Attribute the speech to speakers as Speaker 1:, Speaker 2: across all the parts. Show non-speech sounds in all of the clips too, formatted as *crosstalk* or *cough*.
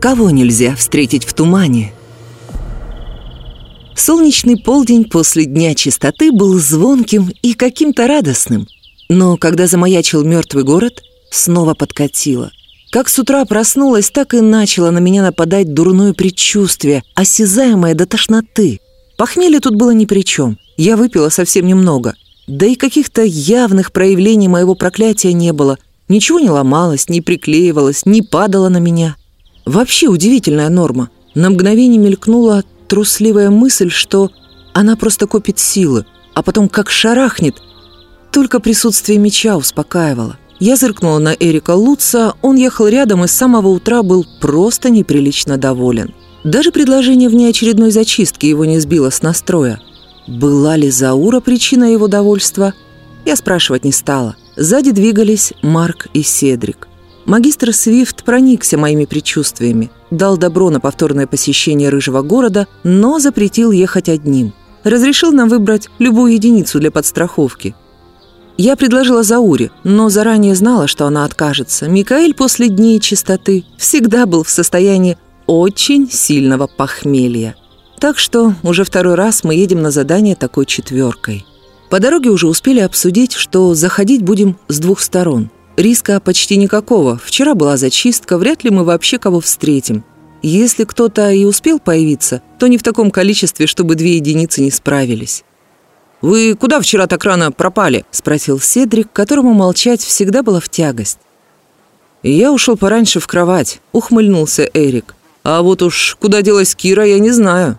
Speaker 1: Кого нельзя встретить в тумане? Солнечный полдень после Дня чистоты был звонким и каким-то радостным. Но когда замаячил мертвый город, снова подкатило. Как с утра проснулась, так и начало на меня нападать дурное предчувствие, осязаемое до тошноты. Похмелье тут было ни при чем. Я выпила совсем немного. Да и каких-то явных проявлений моего проклятия не было. Ничего не ломалось, не приклеивалось, не падало на меня. Вообще удивительная норма. На мгновение мелькнула трусливая мысль, что она просто копит силы, а потом как шарахнет. Только присутствие меча успокаивало. Я зыркнула на Эрика Луца, он ехал рядом и с самого утра был просто неприлично доволен. Даже предложение внеочередной зачистки его не сбило с настроя. Была ли Заура причина его довольства? Я спрашивать не стала. Сзади двигались Марк и Седрик. Магистр Свифт проникся моими предчувствиями, дал добро на повторное посещение Рыжего города, но запретил ехать одним. Разрешил нам выбрать любую единицу для подстраховки – я предложила Зауре, но заранее знала, что она откажется. Микаэль после дней чистоты всегда был в состоянии очень сильного похмелья. Так что уже второй раз мы едем на задание такой четверкой. По дороге уже успели обсудить, что заходить будем с двух сторон. Риска почти никакого. Вчера была зачистка, вряд ли мы вообще кого встретим. Если кто-то и успел появиться, то не в таком количестве, чтобы две единицы не справились. «Вы куда вчера так рано пропали?» — спросил Седрик, которому молчать всегда было в тягость. «Я ушел пораньше в кровать», — ухмыльнулся Эрик. «А вот уж куда делась Кира, я не знаю».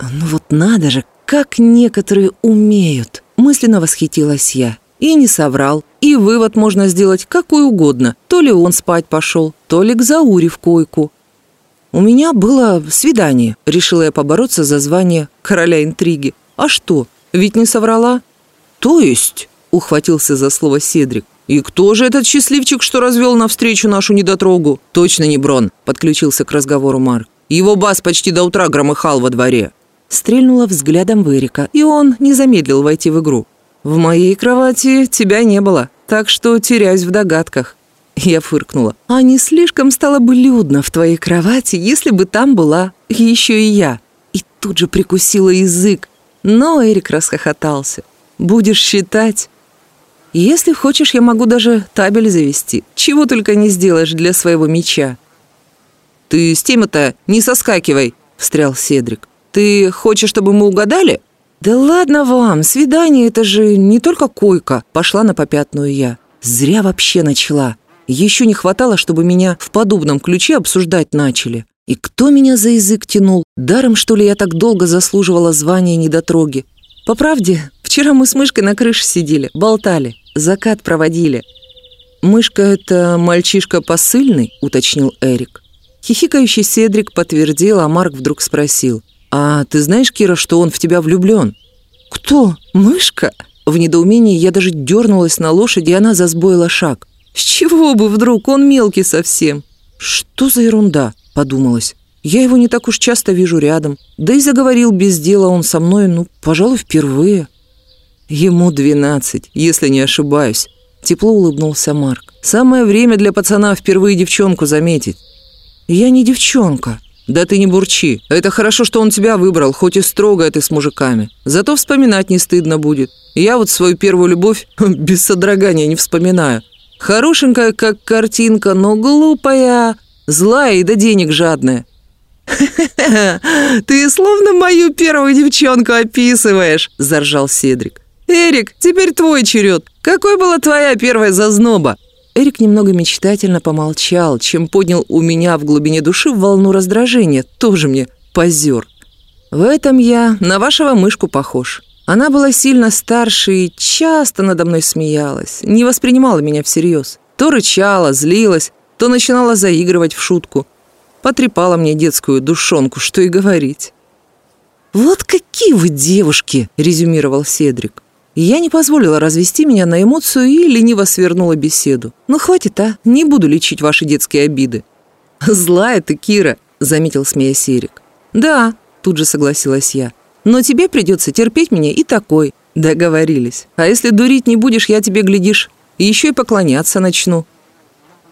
Speaker 1: «Ну вот надо же, как некоторые умеют!» — мысленно восхитилась я. И не соврал. И вывод можно сделать какой угодно. То ли он спать пошел, то ли к Зауре в койку. У меня было свидание. Решила я побороться за звание короля интриги. А что? Ведь не соврала?» «То есть?» — ухватился за слово Седрик. «И кто же этот счастливчик, что развел навстречу нашу недотрогу?» «Точно не Брон», — подключился к разговору Марк. «Его бас почти до утра громыхал во дворе». Стрельнула взглядом в и он не замедлил войти в игру. «В моей кровати тебя не было, так что теряюсь в догадках». Я фыркнула. «А не слишком стало бы людно в твоей кровати, если бы там была еще и я?» И тут же прикусила язык, но Эрик расхохотался. «Будешь считать?» «Если хочешь, я могу даже табель завести. Чего только не сделаешь для своего меча». «Ты с темы-то не соскакивай», — встрял Седрик. «Ты хочешь, чтобы мы угадали?» «Да ладно вам, свидание — это же не только койка», — пошла на попятную я. «Зря вообще начала. Еще не хватало, чтобы меня в подобном ключе обсуждать начали. И кто меня за язык тянул? Даром, что ли, я так долго заслуживала звания недотроги? По правде, вчера мы с мышкой на крыше сидели, болтали, закат проводили. «Мышка — это мальчишка посыльный?» — уточнил Эрик. Хихикающий Седрик подтвердил, а Марк вдруг спросил. «А ты знаешь, Кира, что он в тебя влюблен?» «Кто? Мышка?» В недоумении я даже дернулась на лошади, и она засбоила шаг. «С чего бы вдруг? Он мелкий совсем». «Что за ерунда?» подумалось. Я его не так уж часто вижу рядом. Да и заговорил без дела он со мной, ну, пожалуй, впервые. Ему двенадцать, если не ошибаюсь. Тепло улыбнулся Марк. Самое время для пацана впервые девчонку заметить. Я не девчонка. Да ты не бурчи. Это хорошо, что он тебя выбрал, хоть и строго ты с мужиками. Зато вспоминать не стыдно будет. Я вот свою первую любовь *laughs* без содрогания не вспоминаю. Хорошенькая, как картинка, но глупая. Злая и до денег жадная. «Ты словно мою первую девчонку описываешь», – заржал Седрик. «Эрик, теперь твой черед. Какой была твоя первая зазноба?» Эрик немного мечтательно помолчал, чем поднял у меня в глубине души волну раздражения. Тоже мне позер. В этом я на вашего мышку похож. Она была сильно старше и часто надо мной смеялась, не воспринимала меня всерьез. То рычала, злилась, то начинала заигрывать в шутку. Потрепала мне детскую душонку, что и говорить. «Вот какие вы девушки!» – резюмировал Седрик. Я не позволила развести меня на эмоцию и лениво свернула беседу. «Ну, хватит, а? Не буду лечить ваши детские обиды». «Злая ты, Кира», – заметил смея Серик. «Да», – тут же согласилась я. «Но тебе придется терпеть меня и такой». Договорились. А если дурить не будешь, я тебе, глядишь, еще и поклоняться начну.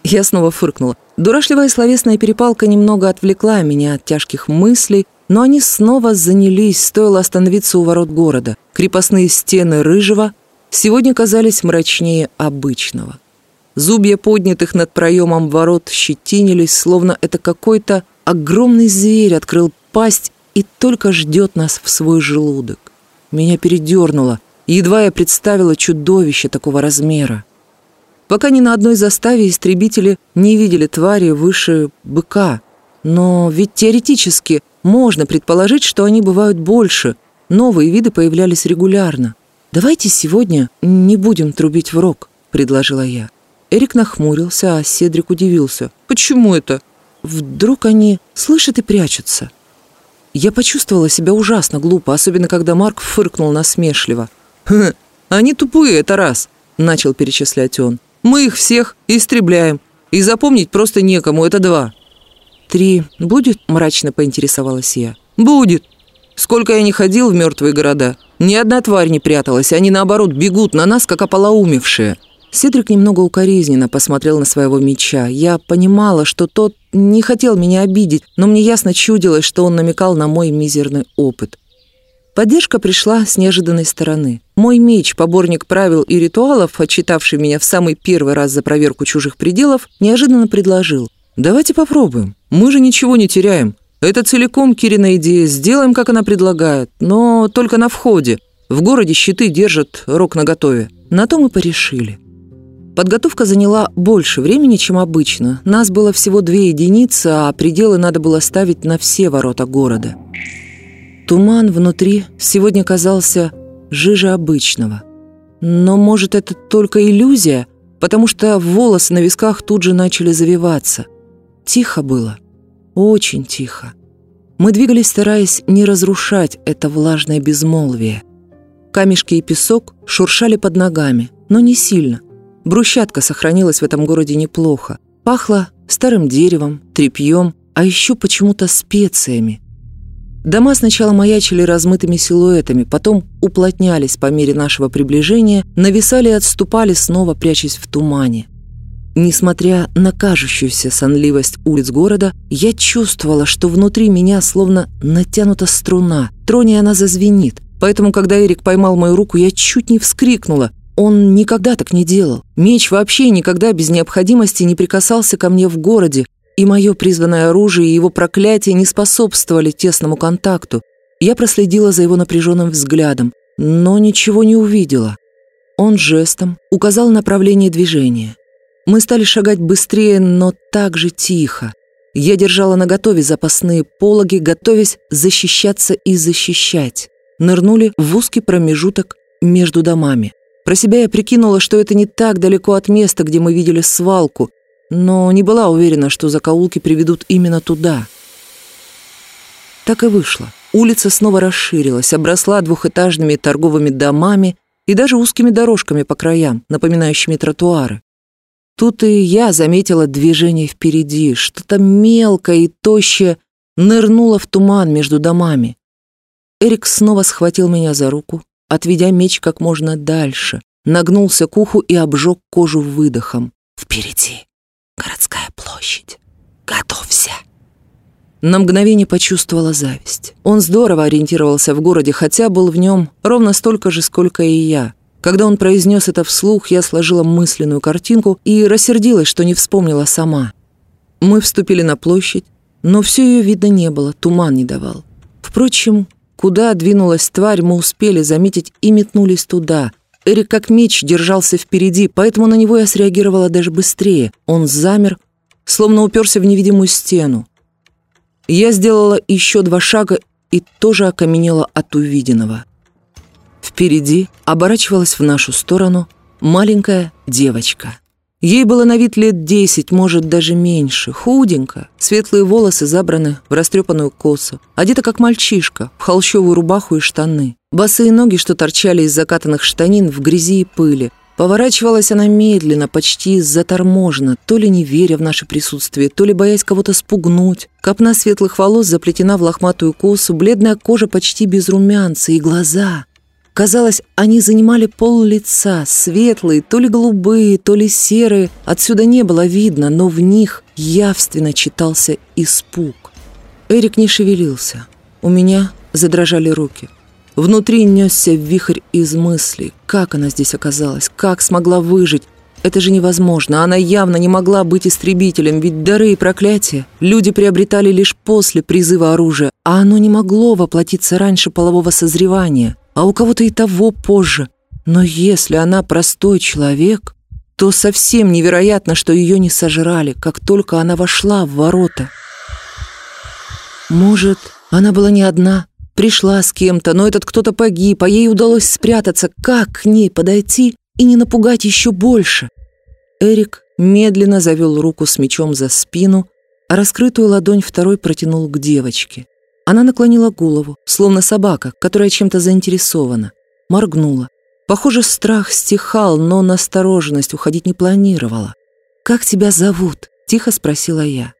Speaker 1: Я снова фыркнула. Дурашливая словесная перепалка немного отвлекла меня от тяжких мыслей, но они снова занялись, стоило остановиться у ворот города. Крепостные стены Рыжего сегодня казались мрачнее обычного. Зубья поднятых над проемом ворот щетинились, словно это какой-то огромный зверь открыл пасть и только ждет нас в свой желудок. Меня передернуло, едва я представила чудовище такого размера. Пока ни на одной заставе истребители не видели твари выше быка. Но ведь теоретически можно предположить, что они бывают больше. Новые виды появлялись регулярно. «Давайте сегодня не будем трубить в рог», — предложила я. Эрик нахмурился, а Седрик удивился. «Почему это?» «Вдруг они слышат и прячутся?» Я почувствовала себя ужасно глупо, особенно когда Марк фыркнул насмешливо. «Хм, они тупые, это раз», — начал перечислять он. «Мы их всех истребляем, и запомнить просто некому, это два». «Три будет?» — мрачно поинтересовалась я. «Будет. Сколько я не ходил в мертвые города, ни одна тварь не пряталась, они, наоборот, бегут на нас, как ополоумевшие». Седрик немного укоризненно посмотрел на своего меча. Я понимала, что тот не хотел меня обидеть, но мне ясно чудилось, что он намекал на мой мизерный опыт. Поддержка пришла с неожиданной стороны. Мой меч, поборник правил и ритуалов, отчитавший меня в самый первый раз за проверку чужих пределов, неожиданно предложил. «Давайте попробуем. Мы же ничего не теряем. Это целиком Кирина идея. Сделаем, как она предлагает, но только на входе. В городе щиты держат рог наготове». На то мы порешили. Подготовка заняла больше времени, чем обычно. Нас было всего две единицы, а пределы надо было ставить на все ворота города. Туман внутри сегодня казался жиже обычного. Но, может, это только иллюзия, потому что волосы на висках тут же начали завиваться. Тихо было. Очень тихо. Мы двигались, стараясь не разрушать это влажное безмолвие. Камешки и песок шуршали под ногами, но не сильно – Брусчатка сохранилась в этом городе неплохо. Пахло старым деревом, тряпьем, а еще почему-то специями. Дома сначала маячили размытыми силуэтами, потом уплотнялись по мере нашего приближения, нависали и отступали, снова прячась в тумане. Несмотря на кажущуюся сонливость улиц города, я чувствовала, что внутри меня словно натянута струна. Троне она зазвенит. Поэтому, когда Эрик поймал мою руку, я чуть не вскрикнула. Он никогда так не делал. Меч вообще никогда без необходимости не прикасался ко мне в городе, и мое призванное оружие и его проклятие не способствовали тесному контакту. Я проследила за его напряженным взглядом, но ничего не увидела. Он жестом указал направление движения. Мы стали шагать быстрее, но так же тихо. Я держала наготове запасные пологи, готовясь защищаться и защищать. Нырнули в узкий промежуток между домами. Про себя я прикинула, что это не так далеко от места, где мы видели свалку, но не была уверена, что закоулки приведут именно туда. Так и вышло. Улица снова расширилась, обросла двухэтажными торговыми домами и даже узкими дорожками по краям, напоминающими тротуары. Тут и я заметила движение впереди, что-то мелкое и тощее нырнуло в туман между домами. Эрик снова схватил меня за руку, отведя меч как можно дальше, нагнулся к уху и обжег кожу выдохом. «Впереди городская площадь. Готовься!» На мгновение почувствовала зависть. Он здорово ориентировался в городе, хотя был в нем ровно столько же, сколько и я. Когда он произнес это вслух, я сложила мысленную картинку и рассердилась, что не вспомнила сама. Мы вступили на площадь, но все ее видно не было, туман не давал. Впрочем, Куда двинулась тварь, мы успели заметить и метнулись туда. Эрик как меч держался впереди, поэтому на него я среагировала даже быстрее. Он замер, словно уперся в невидимую стену. Я сделала еще два шага и тоже окаменела от увиденного. Впереди оборачивалась в нашу сторону маленькая девочка. Ей было на вид лет десять, может, даже меньше. Худенько, светлые волосы забраны в растрепанную косу. Одета как мальчишка, в холщовую рубаху и штаны. Босые ноги, что торчали из закатанных штанин в грязи и пыли. Поворачивалась она медленно, почти заторможенно, то ли не веря в наше присутствие, то ли боясь кого-то спугнуть. Копна светлых волос заплетена в лохматую косу, бледная кожа почти без румянца и глаза. Казалось, они занимали пол лица, светлые, то ли голубые, то ли серые. Отсюда не было видно, но в них явственно читался испуг. Эрик не шевелился. У меня задрожали руки. Внутри несся вихрь из мыслей. Как она здесь оказалась? Как смогла выжить? Это же невозможно. Она явно не могла быть истребителем, ведь дары и проклятия люди приобретали лишь после призыва оружия, а оно не могло воплотиться раньше полового созревания, а у кого-то и того позже. Но если она простой человек, то совсем невероятно, что ее не сожрали, как только она вошла в ворота. Может, она была не одна, пришла с кем-то, но этот кто-то погиб, а ей удалось спрятаться. Как к ней подойти и не напугать еще больше? Эрик медленно завел руку с мечом за спину, а раскрытую ладонь второй протянул к девочке. Она наклонила голову, словно собака, которая чем-то заинтересована. Моргнула. Похоже, страх стихал, но настороженность уходить не планировала. «Как тебя зовут?» – тихо спросила я.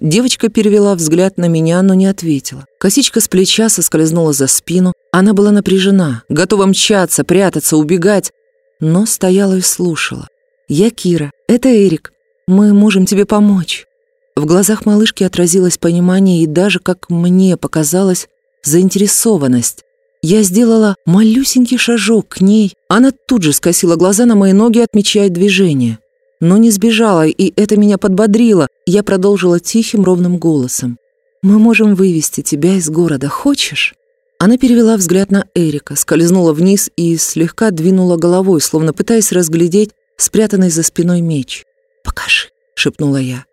Speaker 1: Девочка перевела взгляд на меня, но не ответила. Косичка с плеча соскользнула за спину. Она была напряжена, готова мчаться, прятаться, убегать, но стояла и слушала. «Я Кира, это Эрик. Мы можем тебе помочь». В глазах малышки отразилось понимание и даже, как мне показалось, заинтересованность. Я сделала малюсенький шажок к ней. Она тут же скосила глаза на мои ноги, отмечая движение. Но не сбежала, и это меня подбодрило. Я продолжила тихим, ровным голосом. «Мы можем вывести тебя из города. Хочешь?» Она перевела взгляд на Эрика, скользнула вниз и слегка двинула головой, словно пытаясь разглядеть спрятанный за спиной меч. «Покажи», — шепнула я.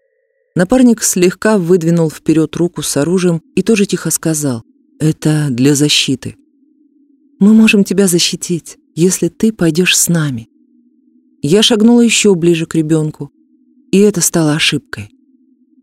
Speaker 1: Напарник слегка выдвинул вперед руку с оружием и тоже тихо сказал, «Это для защиты». «Мы можем тебя защитить, если ты пойдешь с нами». Я шагнула еще ближе к ребенку, и это стало ошибкой.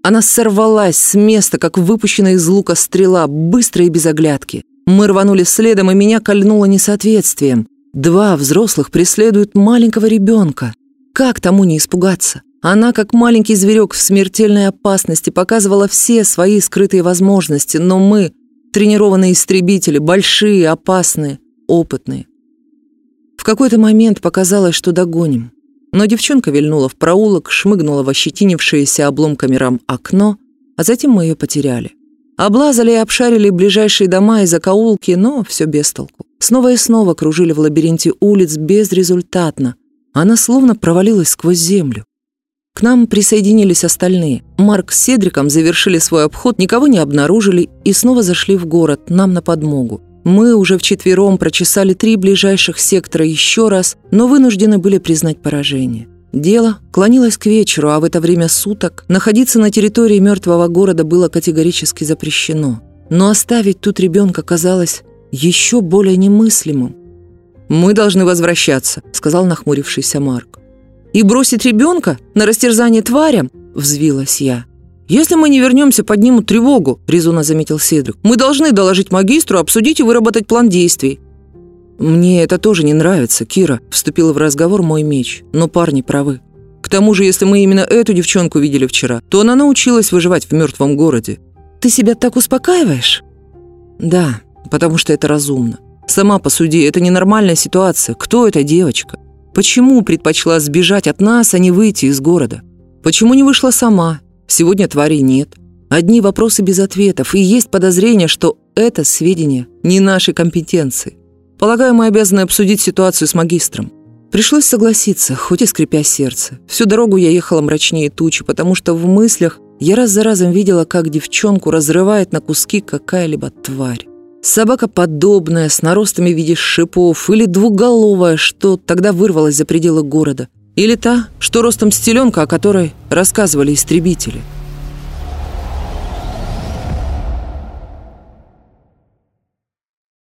Speaker 1: Она сорвалась с места, как выпущенная из лука стрела, быстро и без оглядки. Мы рванули следом, и меня кольнуло несоответствием. Два взрослых преследуют маленького ребенка. Как тому не испугаться? Она, как маленький зверек в смертельной опасности, показывала все свои скрытые возможности, но мы, тренированные истребители, большие, опасные, опытные. В какой-то момент показалось, что догоним. Но девчонка вильнула в проулок, шмыгнула в ощетинившееся обломками рам окно, а затем мы ее потеряли. Облазали и обшарили ближайшие дома и закоулки, но все без толку. Снова и снова кружили в лабиринте улиц безрезультатно. Она словно провалилась сквозь землю. К нам присоединились остальные. Марк с Седриком завершили свой обход, никого не обнаружили и снова зашли в город, нам на подмогу. Мы уже вчетвером прочесали три ближайших сектора еще раз, но вынуждены были признать поражение. Дело клонилось к вечеру, а в это время суток находиться на территории мертвого города было категорически запрещено. Но оставить тут ребенка казалось еще более немыслимым. «Мы должны возвращаться», — сказал нахмурившийся Марк. «И бросить ребенка на растерзание тварям?» — взвилась я. «Если мы не вернемся, поднимут тревогу», — резонно заметил Седрик. «Мы должны доложить магистру, обсудить и выработать план действий». «Мне это тоже не нравится, Кира», — вступила в разговор мой меч. «Но парни правы. К тому же, если мы именно эту девчонку видели вчера, то она научилась выживать в мертвом городе». «Ты себя так успокаиваешь?» «Да, потому что это разумно. Сама посуди, это ненормальная ситуация. Кто эта девочка? Почему предпочла сбежать от нас, а не выйти из города? Почему не вышла сама? Сегодня тварей нет. Одни вопросы без ответов, и есть подозрение, что это сведения не нашей компетенции. Полагаю, мы обязаны обсудить ситуацию с магистром. Пришлось согласиться, хоть и скрипя сердце. Всю дорогу я ехала мрачнее тучи, потому что в мыслях я раз за разом видела, как девчонку разрывает на куски какая-либо тварь. Собака подобная, с наростами в виде шипов, или двуголовая, что тогда вырвалась за пределы города. Или та, что ростом стеленка, о которой рассказывали истребители –